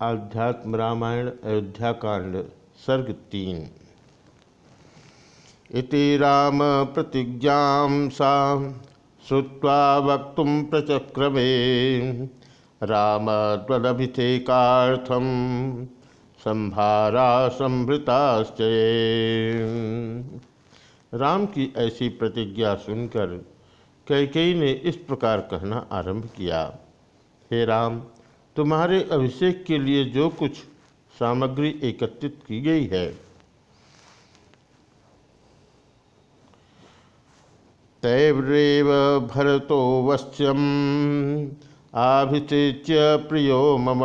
आध्यात्म रामायण अयोध्या कांड सर्ग तीन। इति राम प्रतिज्ञा सा श्रुवा वक्त प्रचक्रमे। राम त्वदभिषेकार्थम संभारा संभृताश्च राम की ऐसी प्रतिज्ञा सुनकर कैकई ने इस प्रकार कहना आरंभ किया, हे राम तुम्हारे अभिषेक के लिए जो कुछ सामग्री एकत्रित की गई है। तैवरेव भरतो वश्यम आभिषेच्य प्रियो मम,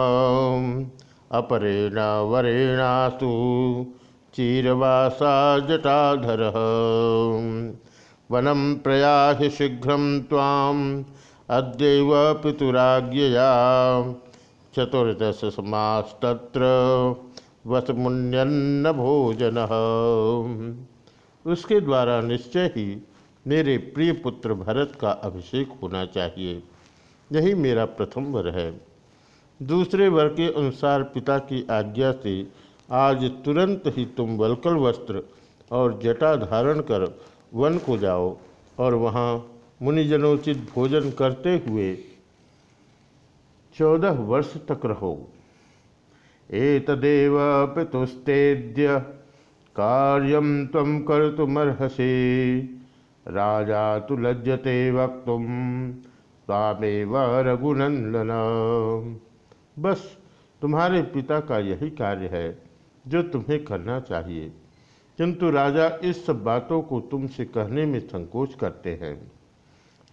अपरेण वरेणासु चीरवासा जटाधर। वनम प्रयाहि शीघ्र ताम पितुराज्ञया। चतुर्दश समास्तत्र वसमुन्यन्न भोजन। उसके द्वारा निश्चय ही मेरे प्रिय पुत्र भरत का अभिषेक होना चाहिए। यही मेरा प्रथम वर है। दूसरे वर के अनुसार पिता की आज्ञा से आज तुरंत ही तुम वलकल वस्त्र और जटा धारण कर वन को जाओ और वहाँ मुनिजनोचित भोजन करते हुए चौदह वर्ष तक रहो। एतदेव पितुस्तेद्य कार्यम तम कर तुमर्हसे राजा तो लज्जते वक्त तामेव रघुनंदन बस, तुम्हारे पिता का यही कार्य है, जो तुम्हें करना चाहिए। किंतु राजा, इस सब बातों को तुमसे कहने में संकोच करते हैं।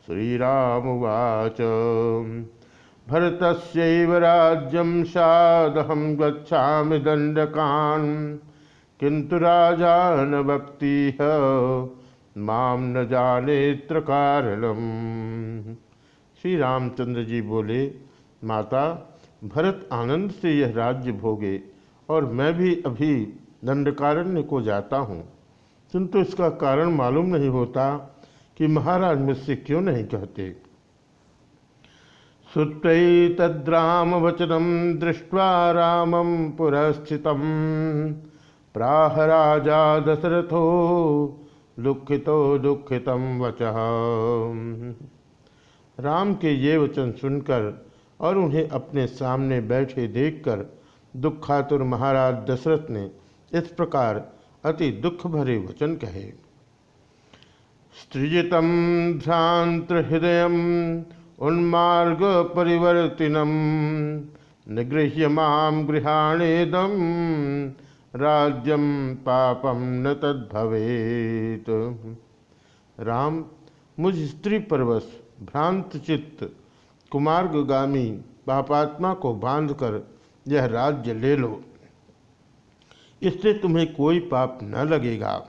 श्री राम वाच भरत राज्यम सादहम गच्छा दंडकान किंतु राजा न माम न जानेत्र कारणम। श्री रामचंद्र जी बोले, माता, भरत आनंद से यह राज्य भोगे और मैं भी अभी दंडकारण्य को जाता हूँ। किंतु इसका कारण मालूम नहीं होता कि महाराज मुझसे क्यों नहीं कहते? तद्राम वचनम दृष्ट्वा रामम पुरस्थित। प्राह राजा दशरथो दुखितो दुखित वच। राम के ये वचन सुनकर और उन्हें अपने सामने बैठे देखकर दुखातुर महाराज दशरथ ने इस प्रकार अति दुख भरे वचन कहे। सृजित भ्रांत हृदय उन्मार्ग परिवर्तिनम। निगृह्य माम गृहाणेदम। राज्यम पापम न तद्भवेत। राम, मुझ स्त्री परवश भ्रांत चित्त कुमार्गामी पापात्मा को बांधकर यह राज्य ले लो। इससे तुम्हें कोई पाप न लगेगा।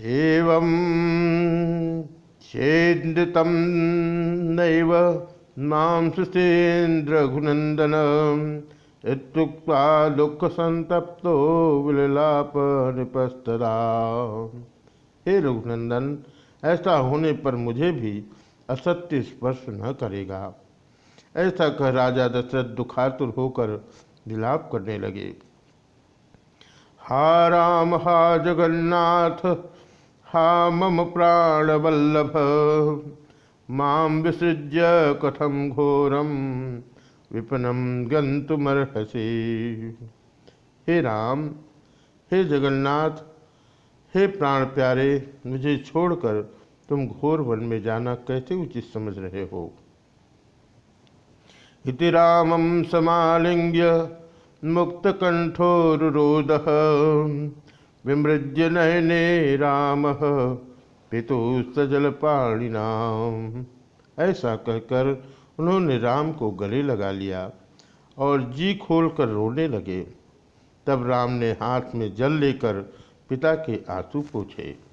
एवं चेदितम नैव दुख संतप्तो विललाप निपस्तदा हे रघुनंदन ऐसा होने पर मुझे भी असत्य स्पर्श न करेगा। ऐसा कह राजा दशरथ दुखातुर होकर विलाप करने लगे। हा राम, हा जगन्नाथ हा मम प्राणवल्लभ। माम विसृज्य कथम घोरम विपनम गंतुमर्हसी हे राम, हे जगन्नाथ, हे प्राण प्यारे, मुझे छोड़कर तुम घोर वन में जाना कैसे उचित समझ रहे हो? इति रामम समालिंग्य मुक्तकंठोरुरोध विमृज्य नयने राम, पितु सजल पाणिनाम ऐसा कहकर उन्होंने राम को गले लगा लिया और जी खोल कर रोने लगे। तब राम ने हाथ में जल लेकर पिता के आँसू पूछे।